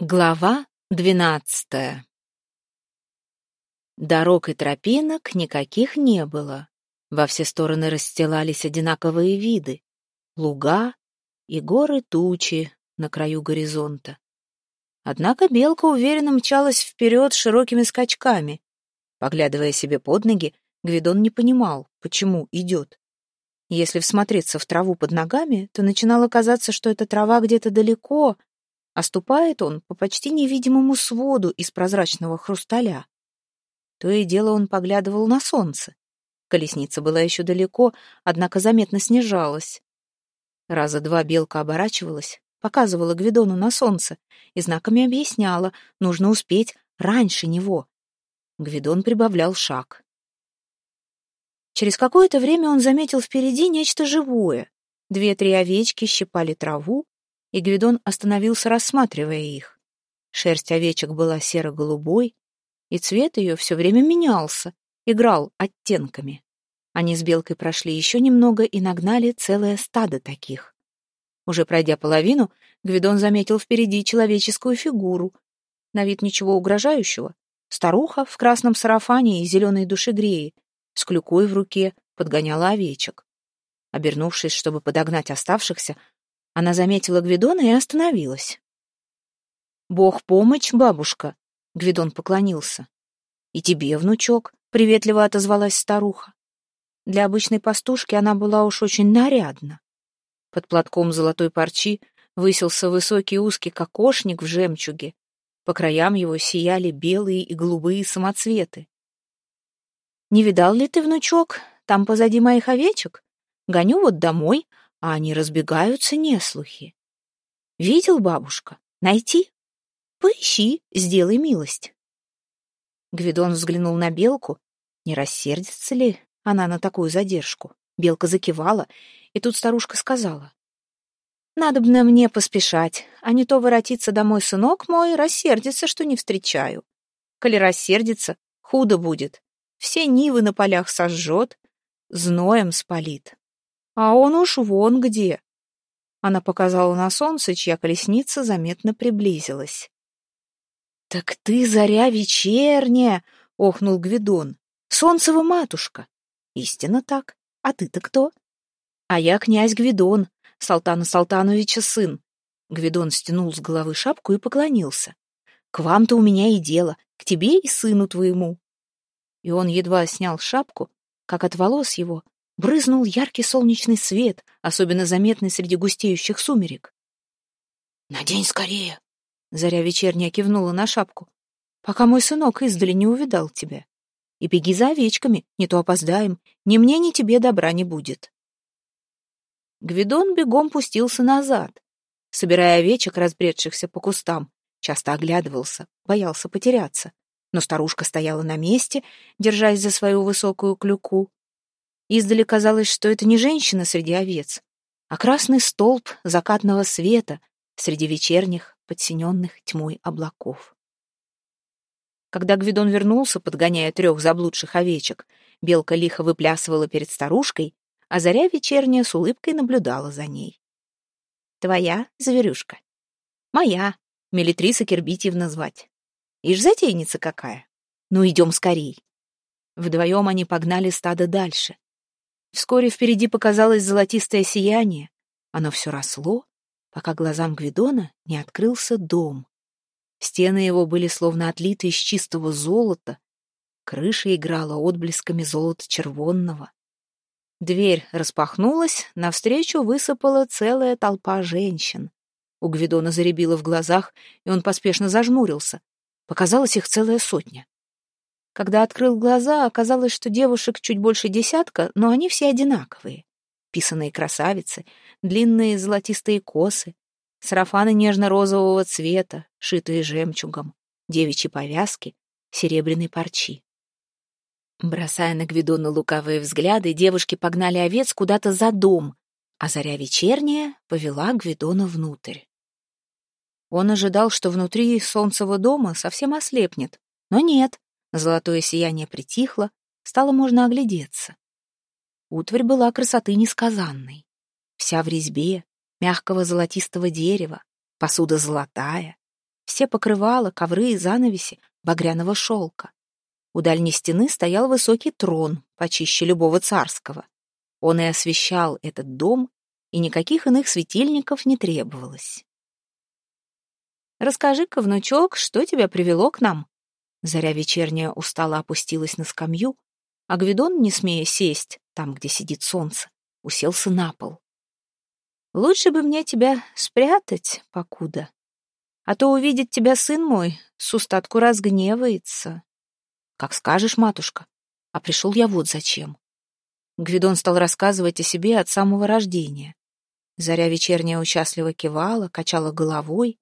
Глава двенадцатая Дорог и тропинок никаких не было. Во все стороны расстилались одинаковые виды — луга и горы тучи на краю горизонта. Однако белка уверенно мчалась вперед широкими скачками. Поглядывая себе под ноги, Гвидон не понимал, почему идет. Если всмотреться в траву под ногами, то начинало казаться, что эта трава где-то далеко — а ступает он по почти невидимому своду из прозрачного хрусталя. То и дело он поглядывал на солнце. Колесница была еще далеко, однако заметно снижалась. Раза два белка оборачивалась, показывала Гвидону на солнце и знаками объясняла, нужно успеть раньше него. Гвидон прибавлял шаг. Через какое-то время он заметил впереди нечто живое. Две-три овечки щипали траву, и Гвидон остановился, рассматривая их. Шерсть овечек была серо-голубой, и цвет ее все время менялся, играл оттенками. Они с белкой прошли еще немного и нагнали целое стадо таких. Уже пройдя половину, Гвидон заметил впереди человеческую фигуру. На вид ничего угрожающего. Старуха в красном сарафане и зеленой душегреи, с клюкой в руке, подгоняла овечек. Обернувшись, чтобы подогнать оставшихся, она заметила Гвидона и остановилась. «Бог помощь, бабушка!» — Гвидон поклонился. «И тебе, внучок!» — приветливо отозвалась старуха. Для обычной пастушки она была уж очень нарядна. Под платком золотой парчи высился высокий узкий кокошник в жемчуге. По краям его сияли белые и голубые самоцветы. «Не видал ли ты, внучок, там позади моих овечек? Гоню вот домой, а они разбегаются неслухи. Видел, бабушка? Найти? Поищи, сделай милость. Гвидон взглянул на белку. Не рассердится ли она на такую задержку? Белка закивала, и тут старушка сказала. «Надо бы на мне поспешать, а не то воротиться домой сынок мой, рассердится, что не встречаю. Коли рассердится, худо будет. Все нивы на полях сожжет, зноем спалит. А он уж вон где. Она показала на солнце, чья колесница заметно приблизилась. «Так ты заря вечерняя!» — охнул Гвидон. «Солнцева матушка!» «Истинно так. А ты-то кто?» «А я князь Гвидон, Салтана Салтановича сын». Гвидон стянул с головы шапку и поклонился. «К вам-то у меня и дело, к тебе и сыну твоему». И он едва снял шапку, как от волос его брызнул яркий солнечный свет, особенно заметный среди густеющих сумерек. «Надень скорее!» — Заря вечерняя кивнула на шапку. «Пока мой сынок издали не увидал тебя. И беги за овечками, не то опоздаем, ни мне, ни тебе добра не будет». Гвидон бегом пустился назад, собирая овечек, разбредшихся по кустам, часто оглядывался, боялся потеряться. Но старушка стояла на месте, держась за свою высокую клюку, Издали казалось, что это не женщина среди овец, а красный столб закатного света среди вечерних, подсиненных тьмой облаков. Когда Гвидон вернулся, подгоняя трех заблудших овечек, белка лихо выплясывала перед старушкой, а заря вечерняя с улыбкой наблюдала за ней. «Твоя, зверюшка?» «Моя, Мелитриса Кирбитьевна звать. Ишь, затейница какая! Ну, идем скорей!» Вдвоем они погнали стадо дальше. Вскоре впереди показалось золотистое сияние. Оно все росло, пока глазам Гвидона не открылся дом. Стены его были словно отлиты из чистого золота, крыша играла отблесками золота червонного. Дверь распахнулась, навстречу высыпала целая толпа женщин. У Гвидона заребило в глазах, и он поспешно зажмурился. Показалось их целая сотня. Когда открыл глаза, оказалось, что девушек чуть больше десятка, но они все одинаковые. Писаные красавицы, длинные золотистые косы, сарафаны нежно-розового цвета, шитые жемчугом, девичьи повязки, серебряной парчи. Бросая на Гвидона лукавые взгляды, девушки погнали овец куда-то за дом, а заря вечерняя повела Гвидона внутрь. Он ожидал, что внутри солнцевого дома совсем ослепнет, но нет. Золотое сияние притихло, стало можно оглядеться. Утварь была красоты несказанной. Вся в резьбе, мягкого золотистого дерева, посуда золотая, Все покрывала, ковры и занавеси багряного шелка. У дальней стены стоял высокий трон, почище любого царского. Он и освещал этот дом, и никаких иных светильников не требовалось. «Расскажи-ка, внучок, что тебя привело к нам?» Заря вечерняя устало опустилась на скамью, а Гвидон, не смея сесть, там, где сидит солнце, уселся на пол. «Лучше бы мне тебя спрятать, покуда, а то увидит тебя сын мой, с устатку разгневается». «Как скажешь, матушка, а пришел я вот зачем». Гвидон стал рассказывать о себе от самого рождения. Заря вечерняя участливо кивала, качала головой,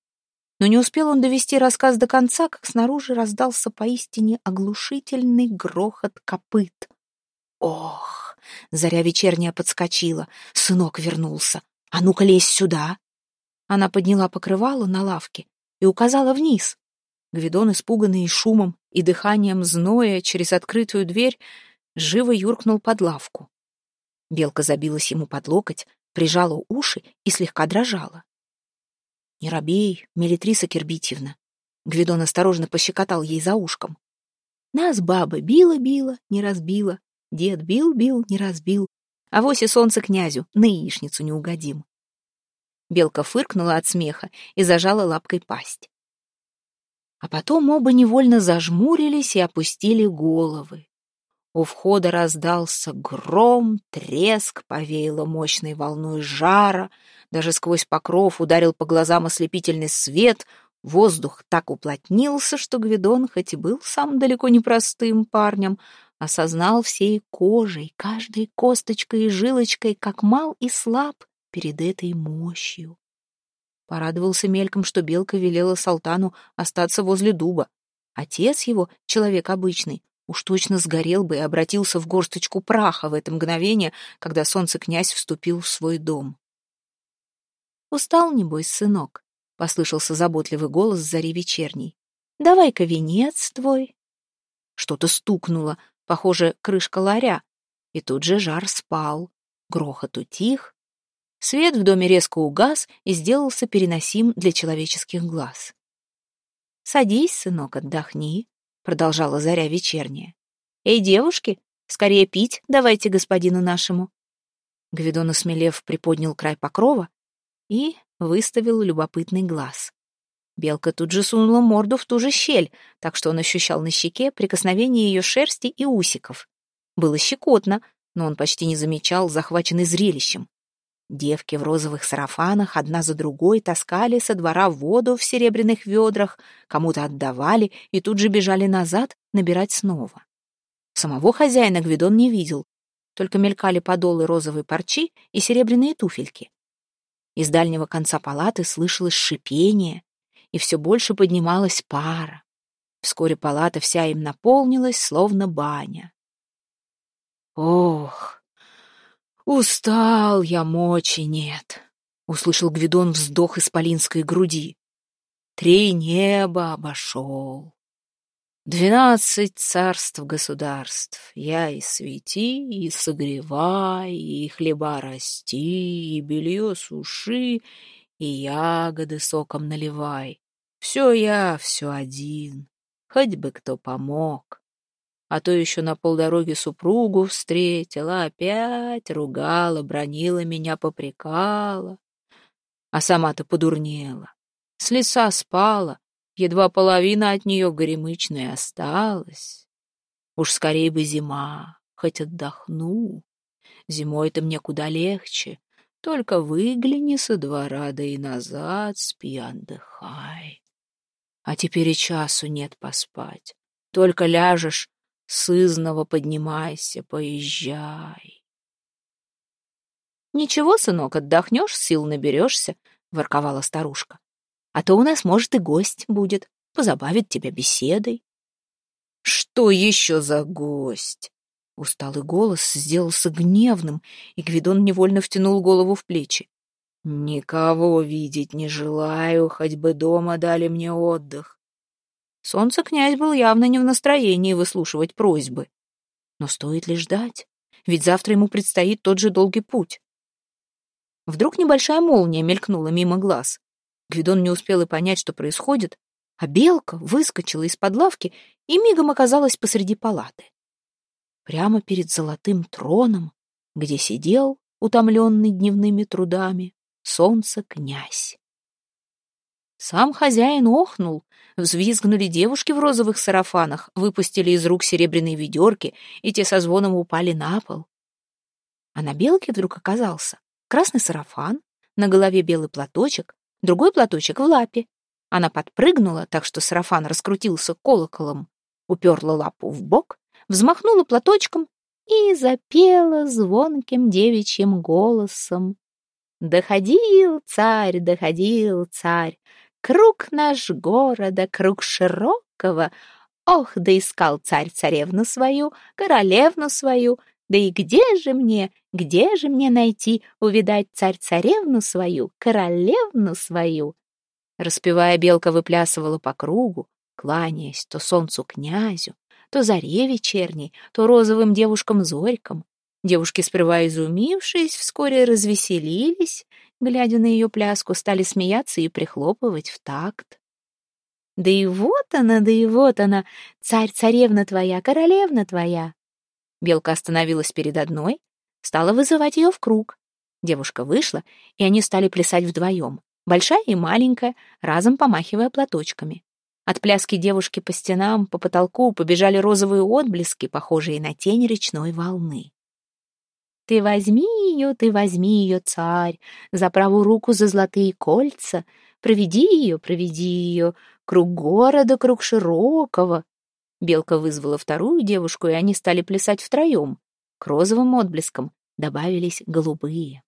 но не успел он довести рассказ до конца, как снаружи раздался поистине оглушительный грохот копыт. Ох! Заря вечерняя подскочила. Сынок вернулся. А ну-ка лезь сюда. Она подняла покрывало на лавке и указала вниз. Гвидон, испуганный шумом, и дыханием зноя через открытую дверь, живо юркнул под лавку. Белка забилась ему под локоть, прижала уши и слегка дрожала. «Не робей, Мелитриса Кирбитьевна!» Гвидон осторожно пощекотал ей за ушком. «Нас баба била-била, не разбила, дед бил-бил, не разбил, а вось и солнце князю на яичницу не угодим». Белка фыркнула от смеха и зажала лапкой пасть. А потом оба невольно зажмурились и опустили головы. У входа раздался гром, треск, повеяло мощной волной жара — даже сквозь покров ударил по глазам ослепительный свет, воздух так уплотнился, что Гвидон, хоть и был сам далеко не простым парнем, осознал всей кожей, каждой косточкой и жилочкой, как мал и слаб перед этой мощью. Порадовался мельком, что Белка велела Салтану остаться возле дуба. Отец его, человек обычный, уж точно сгорел бы и обратился в горсточку праха в это мгновение, когда солнце-князь вступил в свой дом. «Устал, небось, сынок?» — послышался заботливый голос зари вечерней. «Давай-ка венец твой». Что-то стукнуло, похоже, крышка ларя, и тут же жар спал, грохот утих. Свет в доме резко угас и сделался переносим для человеческих глаз. «Садись, сынок, отдохни», — продолжала заря вечерняя. «Эй, девушки, скорее пить давайте господину нашему». Гвидон, осмелев, приподнял край покрова и выставил любопытный глаз. Белка тут же сунула морду в ту же щель, так что он ощущал на щеке прикосновение ее шерсти и усиков. Было щекотно, но он почти не замечал, захваченный зрелищем. Девки в розовых сарафанах одна за другой таскали со двора воду в серебряных ведрах, кому-то отдавали и тут же бежали назад набирать снова. Самого хозяина Гвидон не видел, только мелькали подолы розовой парчи и серебряные туфельки. Из дальнего конца палаты слышалось шипение, и все больше поднималась пара. Вскоре палата вся им наполнилась, словно баня. «Ох, устал я, мочи нет!» — услышал Гвидон вздох исполинской груди. «Три неба обошел. Двенадцать царств-государств, я и свети, и согревай, и хлеба расти, и белье суши, и ягоды соком наливай. Все я, все один, хоть бы кто помог. А то еще на полдороги супругу встретила, опять ругала, бронила меня, попрекала. А сама-то подурнела, с леса спала, Едва половина от нее горемычной осталась. Уж скорее бы зима, хоть отдохну. Зимой-то мне куда легче. Только выгляни со двора, да и назад спи, отдыхай. А теперь и часу нет поспать. Только ляжешь, сызново поднимайся, поезжай. «Ничего, сынок, отдохнешь, сил наберешься», — ворковала старушка. А то у нас, может, и гость будет, позабавит тебя беседой. Что еще за гость? Усталый голос сделался гневным, и Гвидон невольно втянул голову в плечи. «Никого видеть не желаю, хоть бы дома дали мне отдых». Солнце князь был явно не в настроении выслушивать просьбы. Но стоит ли ждать? Ведь завтра ему предстоит тот же долгий путь. Вдруг небольшая молния мелькнула мимо глаз. Гвидон не успел и понять, что происходит, а белка выскочила из-под лавки и мигом оказалась посреди палаты. Прямо перед золотым троном, где сидел, утомленный дневными трудами, солнце князь. Сам хозяин охнул, взвизгнули девушки в розовых сарафанах, выпустили из рук серебряные ведерки, и те со звоном упали на пол. А на белке вдруг оказался красный сарафан, на голове белый платочек, другой платочек в лапе. Она подпрыгнула, так что сарафан раскрутился колоколом, уперла лапу в бок, взмахнула платочком и запела звонким девичьим голосом. Доходил царь, доходил царь, Круг наш города, круг широкого. Ох, да искал царь царевну свою, королевну свою. Да и где же мне, где же мне найти, увидать царь-царевну свою, королевну свою? Распевая, белка выплясывала по кругу, кланяясь то солнцу князю, то заре вечерней, то розовым девушкам-зорькам. Девушки, сперва изумившись, вскоре развеселились, глядя на ее пляску, стали смеяться и прихлопывать в такт. «Да и вот она, да и вот она, царь-царевна твоя, королевна твоя!» Белка остановилась перед одной, стала вызывать ее в круг. Девушка вышла, и они стали плясать вдвоем, большая и маленькая, разом помахивая платочками. От пляски девушки по стенам, по потолку побежали розовые отблески, похожие на тень речной волны. Ты возьми ее, ты возьми ее, царь, за правую руку за золотые кольца, проведи ее, проведи ее, круг города, круг широкого. Белка вызвала вторую девушку, и они стали плясать втроем. К розовым отблескам добавились голубые.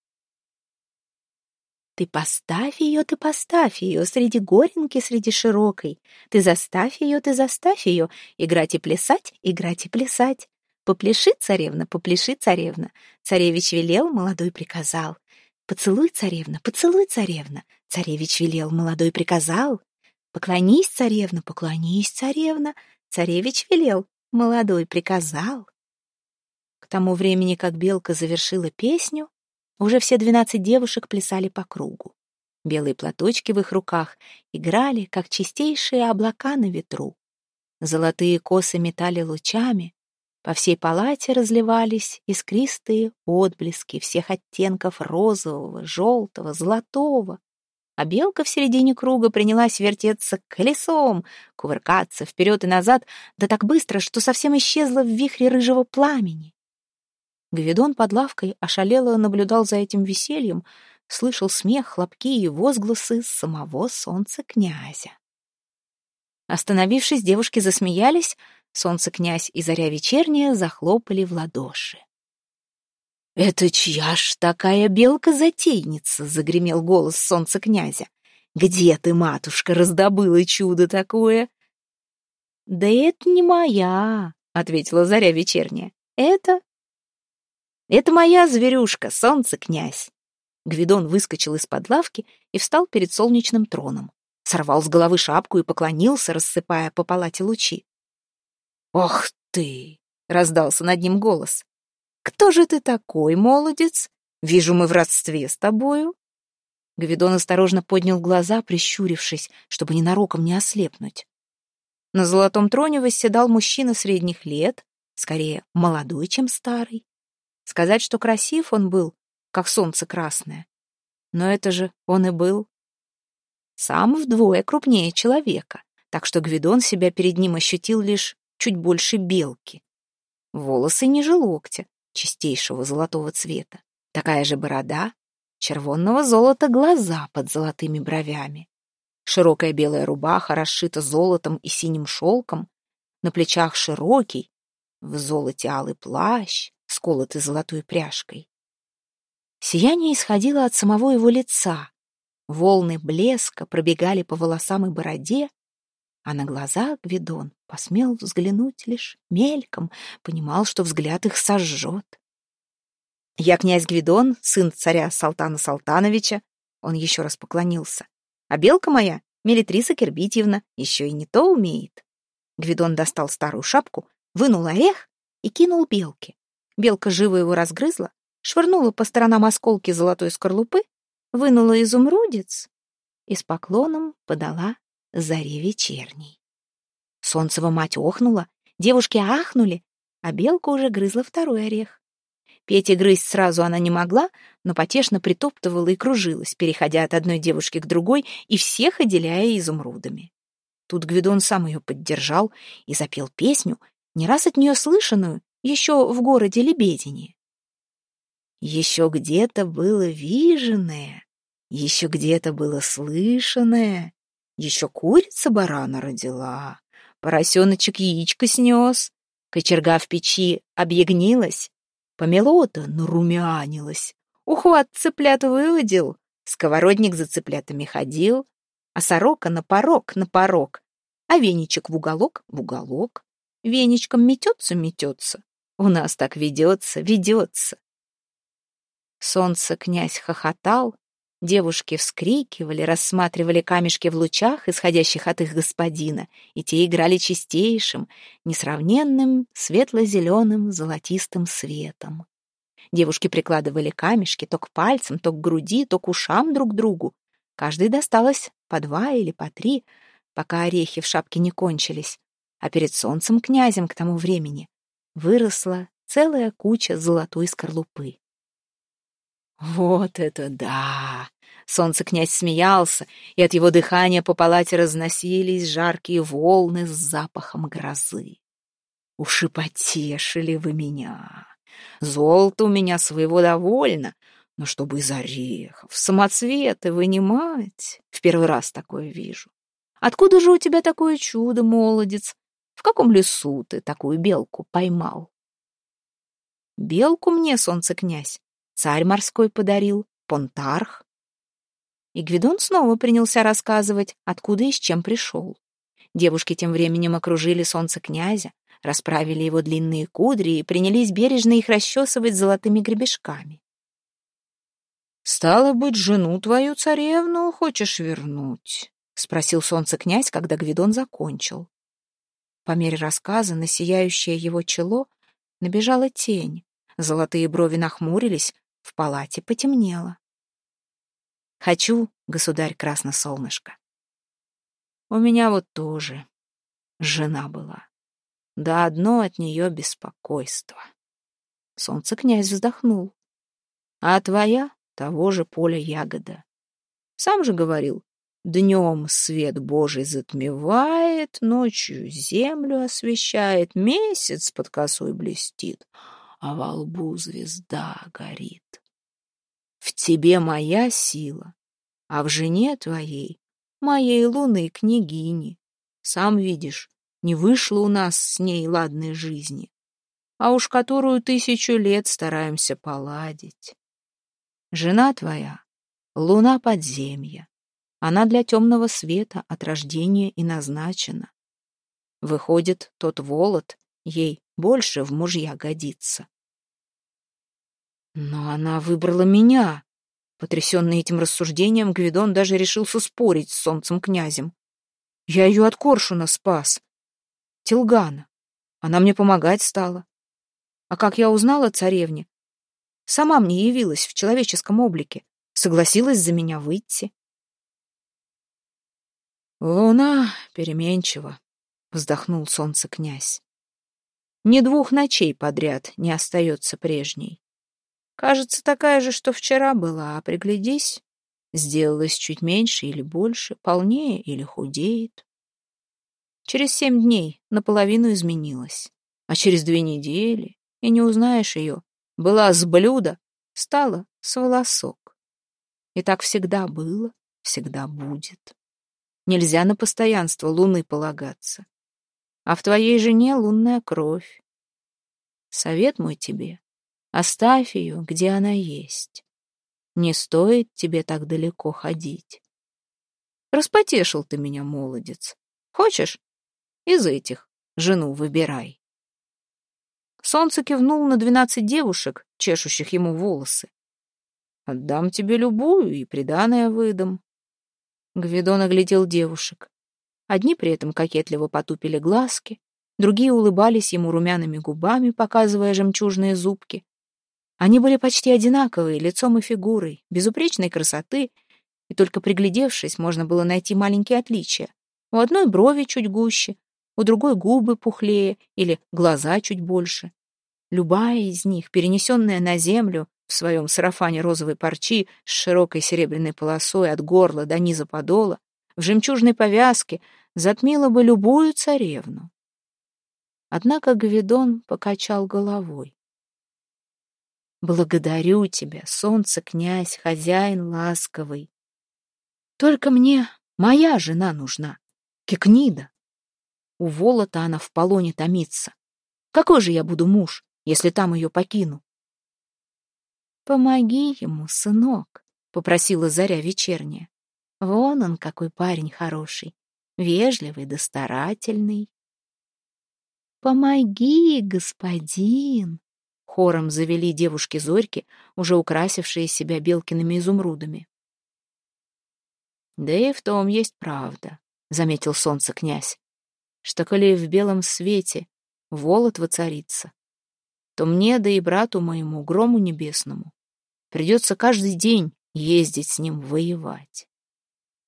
Ты поставь ее, ты поставь ее среди горенки, среди широкой. Ты заставь ее, ты заставь ее играть и плясать, играть и плясать. Попляши, царевна, попляши, царевна. Царевич велел, молодой приказал. Поцелуй, царевна, поцелуй, царевна. Царевич велел, молодой приказал. Поклонись, царевна, поклонись, царевна. Царевич велел, молодой приказал. К тому времени, как Белка завершила песню, уже все двенадцать девушек плясали по кругу. Белые платочки в их руках играли, как чистейшие облака на ветру. Золотые косы метали лучами, по всей палате разливались искристые отблески всех оттенков розового, желтого, золотого. А белка в середине круга принялась вертеться колесом, кувыркаться вперед и назад, да так быстро, что совсем исчезла в вихре рыжего пламени. Гвидон под лавкой ошалело наблюдал за этим весельем, слышал смех, хлопки и возгласы самого солнца князя. Остановившись, девушки засмеялись, Солнце князь и заря вечерняя захлопали в ладоши. «Это чья ж такая белка-затейница?» — загремел голос солнца князя. «Где ты, матушка, раздобыла чудо такое?» «Да это не моя», — ответила заря вечерняя. «Это...» «Это моя зверюшка, солнце князь». Гвидон выскочил из-под лавки и встал перед солнечным троном. Сорвал с головы шапку и поклонился, рассыпая по палате лучи. «Ох ты!» — раздался над ним голос. «Кто же ты такой, молодец? Вижу, мы в родстве с тобою». Гвидон осторожно поднял глаза, прищурившись, чтобы ненароком не ослепнуть. На золотом троне восседал мужчина средних лет, скорее молодой, чем старый. Сказать, что красив он был, как солнце красное. Но это же он и был. Сам вдвое крупнее человека, так что Гвидон себя перед ним ощутил лишь чуть больше белки. Волосы ниже локтя, чистейшего золотого цвета. Такая же борода, червонного золота глаза под золотыми бровями. Широкая белая рубаха расшита золотом и синим шелком, на плечах широкий, в золоте алый плащ, сколотый золотой пряжкой. Сияние исходило от самого его лица. Волны блеска пробегали по волосам и бороде, а на глаза Гвидон посмел взглянуть лишь мельком, понимал, что взгляд их сожжет. «Я князь Гвидон, сын царя Салтана Салтановича», он еще раз поклонился. «А белка моя, Мелитриса Кербитьевна, еще и не то умеет». Гвидон достал старую шапку, вынул орех и кинул белке. Белка живо его разгрызла, швырнула по сторонам осколки золотой скорлупы, вынула изумрудец и с поклоном подала заре вечерней. Солнцева мать охнула, девушки ахнули, а белка уже грызла второй орех. Петя грызть сразу она не могла, но потешно притоптывала и кружилась, переходя от одной девушки к другой и всех отделяя изумрудами. Тут Гвидон сам ее поддержал и запел песню, не раз от нее слышанную, еще в городе Лебедине. Еще где-то было виженное, еще где-то было слышанное, еще курица барана родила, поросеночек яичко снес, кочерга в печи объягнилась, помелота нарумянилась, ухват цыплят выудил, сковородник за цыплятами ходил, а сорока на порог, на порог, а веничек в уголок, в уголок. Веничком метется, метется. У нас так ведется, ведется. Солнце князь хохотал, девушки вскрикивали, рассматривали камешки в лучах, исходящих от их господина, и те играли чистейшим, несравненным, светло-зеленым, золотистым светом. Девушки прикладывали камешки то к пальцам, то к груди, то к ушам друг другу. Каждой досталось по два или по три, пока орехи в шапке не кончились, а перед солнцем князем к тому времени выросла целая куча золотой скорлупы. «Вот это да!» Солнце князь смеялся, и от его дыхания по палате разносились жаркие волны с запахом грозы. «Уж и потешили вы меня! Золото у меня своего довольно, но чтобы из орехов самоцветы вынимать, в первый раз такое вижу. Откуда же у тебя такое чудо, молодец? В каком лесу ты такую белку поймал? Белку мне, солнце князь, царь морской подарил, понтарх. И Гвидон снова принялся рассказывать, откуда и с чем пришел. Девушки тем временем окружили солнце князя, расправили его длинные кудри и принялись бережно их расчесывать золотыми гребешками. «Стало быть, жену твою царевну хочешь вернуть?» — спросил солнце князь, когда Гвидон закончил. По мере рассказа на сияющее его чело набежала тень, золотые брови нахмурились, в палате потемнело. «Хочу, государь Красносолнышко». «У меня вот тоже жена была. Да одно от нее беспокойство». Солнце князь вздохнул. «А твоя того же поля ягода. Сам же говорил, Днем свет Божий затмевает, ночью землю освещает, месяц под косой блестит, а во лбу звезда горит. В тебе моя сила, а в жене твоей, моей луны княгини. Сам видишь, не вышло у нас с ней ладной жизни, а уж которую тысячу лет стараемся поладить. Жена твоя — луна подземья, она для темного света от рождения и назначена. Выходит, тот волод ей больше в мужья годится. Но она выбрала меня. Потрясенный этим рассуждением, Гвидон даже решился спорить с солнцем-князем. Я ее от коршуна спас. Тилгана. Она мне помогать стала. А как я узнала царевне, сама мне явилась в человеческом облике, согласилась за меня выйти. «Луна переменчива», — вздохнул солнце князь. «Ни двух ночей подряд не остается прежней. Кажется, такая же, что вчера была, а приглядись, сделалась чуть меньше или больше, полнее или худеет. Через семь дней наполовину изменилась, а через две недели, и не узнаешь ее, была с блюда, стала с волосок. И так всегда было, всегда будет. Нельзя на постоянство луны полагаться. А в твоей жене лунная кровь. Совет мой тебе — оставь ее, где она есть. Не стоит тебе так далеко ходить. Распотешил ты меня, молодец. Хочешь? Из этих жену выбирай. Солнце кивнул на двенадцать девушек, чешущих ему волосы. Отдам тебе любую и приданое выдам. Гвидон оглядел девушек. Одни при этом кокетливо потупили глазки, другие улыбались ему румяными губами, показывая жемчужные зубки. Они были почти одинаковые, лицом и фигурой, безупречной красоты, и только приглядевшись, можно было найти маленькие отличия. У одной брови чуть гуще, у другой губы пухлее или глаза чуть больше. Любая из них, перенесенная на землю в своем сарафане розовой парчи с широкой серебряной полосой от горла до низа подола, в жемчужной повязке, затмила бы любую царевну. Однако Гвидон покачал головой. «Благодарю тебя, солнце, князь, хозяин ласковый. Только мне моя жена нужна, Кикнида. У Волота она в полоне томится. Какой же я буду муж, если там ее покину?» «Помоги ему, сынок», — попросила Заря вечерняя. «Вон он какой парень хороший, вежливый да старательный». «Помоги, господин!» — хором завели девушки-зорьки, уже украсившие себя белкиными изумрудами. «Да и в том есть правда», — заметил солнце князь, «что коли в белом свете волот воцарится, то мне, да и брату моему, грому небесному, придется каждый день ездить с ним воевать.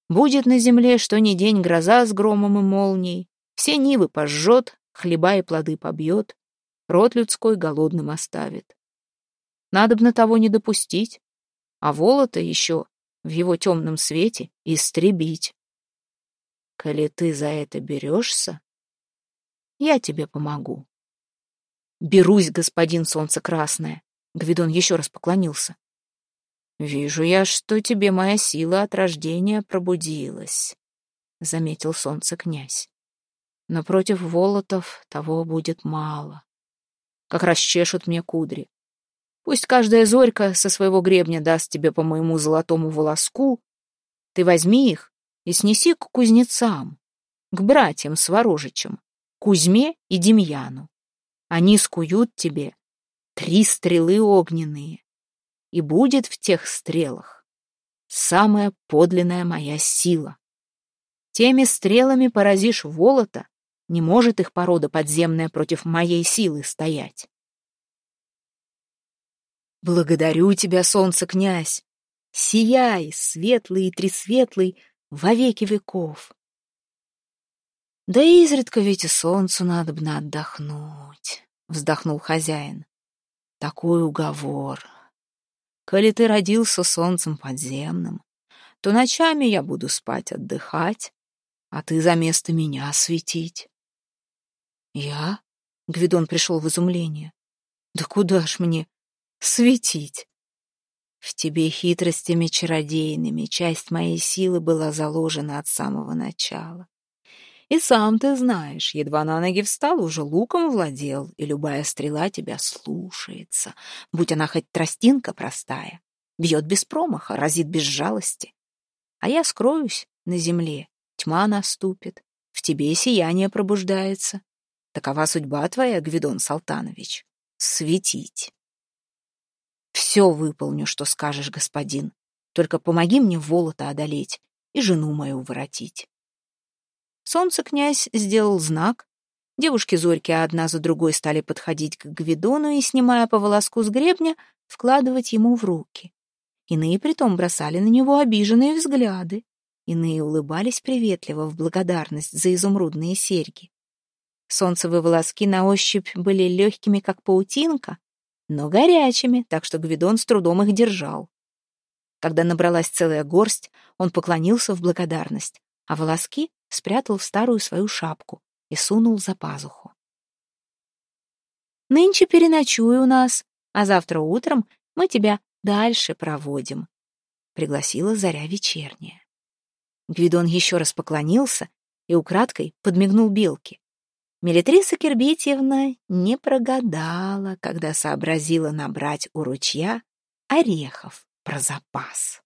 Будет на земле что ни день гроза с громом и молнией, все нивы пожжет, хлеба и плоды побьет, род людской голодным оставит. Надобно того не допустить, а волота еще в его темном свете истребить. Коли ты за это берешься, я тебе помогу. Берусь, господин солнце красное. Гвидон еще раз поклонился. Вижу я, что тебе моя сила от рождения пробудилась, заметил солнце князь но против волотов того будет мало. Как расчешут мне кудри. Пусть каждая зорька со своего гребня даст тебе по моему золотому волоску. Ты возьми их и снеси к кузнецам, к братьям Сворожичам, Кузьме и Демьяну. Они скуют тебе три стрелы огненные, и будет в тех стрелах самая подлинная моя сила. Теми стрелами поразишь волота, не может их порода подземная против моей силы стоять. Благодарю тебя, солнце, князь! Сияй, светлый и тресветлый, во веки веков. Да изредка ведь и солнцу надобно отдохнуть, — вздохнул хозяин. Такой уговор. Коли ты родился солнцем подземным, то ночами я буду спать отдыхать, а ты за место меня светить. «Я?» — Гвидон пришел в изумление. «Да куда ж мне светить?» «В тебе хитростями чародейными часть моей силы была заложена от самого начала. И сам ты знаешь, едва на ноги встал, уже луком владел, и любая стрела тебя слушается, будь она хоть тростинка простая, бьет без промаха, разит без жалости. А я скроюсь на земле, тьма наступит, в тебе сияние пробуждается, Такова судьба твоя, Гвидон Салтанович. Светить. Все выполню, что скажешь, господин. Только помоги мне волота одолеть и жену мою воротить. Солнце князь сделал знак. Девушки-зорьки одна за другой стали подходить к Гвидону и, снимая по волоску с гребня, вкладывать ему в руки. Иные притом бросали на него обиженные взгляды. Иные улыбались приветливо в благодарность за изумрудные серьги. Солнцевые волоски на ощупь были легкими, как паутинка, но горячими, так что Гвидон с трудом их держал. Когда набралась целая горсть, он поклонился в благодарность, а волоски спрятал в старую свою шапку и сунул за пазуху. «Нынче переночуй у нас, а завтра утром мы тебя дальше проводим», — пригласила заря вечерняя. Гвидон еще раз поклонился и украдкой подмигнул белке. Мелитриса Кирбитьевна не прогадала, когда сообразила набрать у ручья орехов про запас.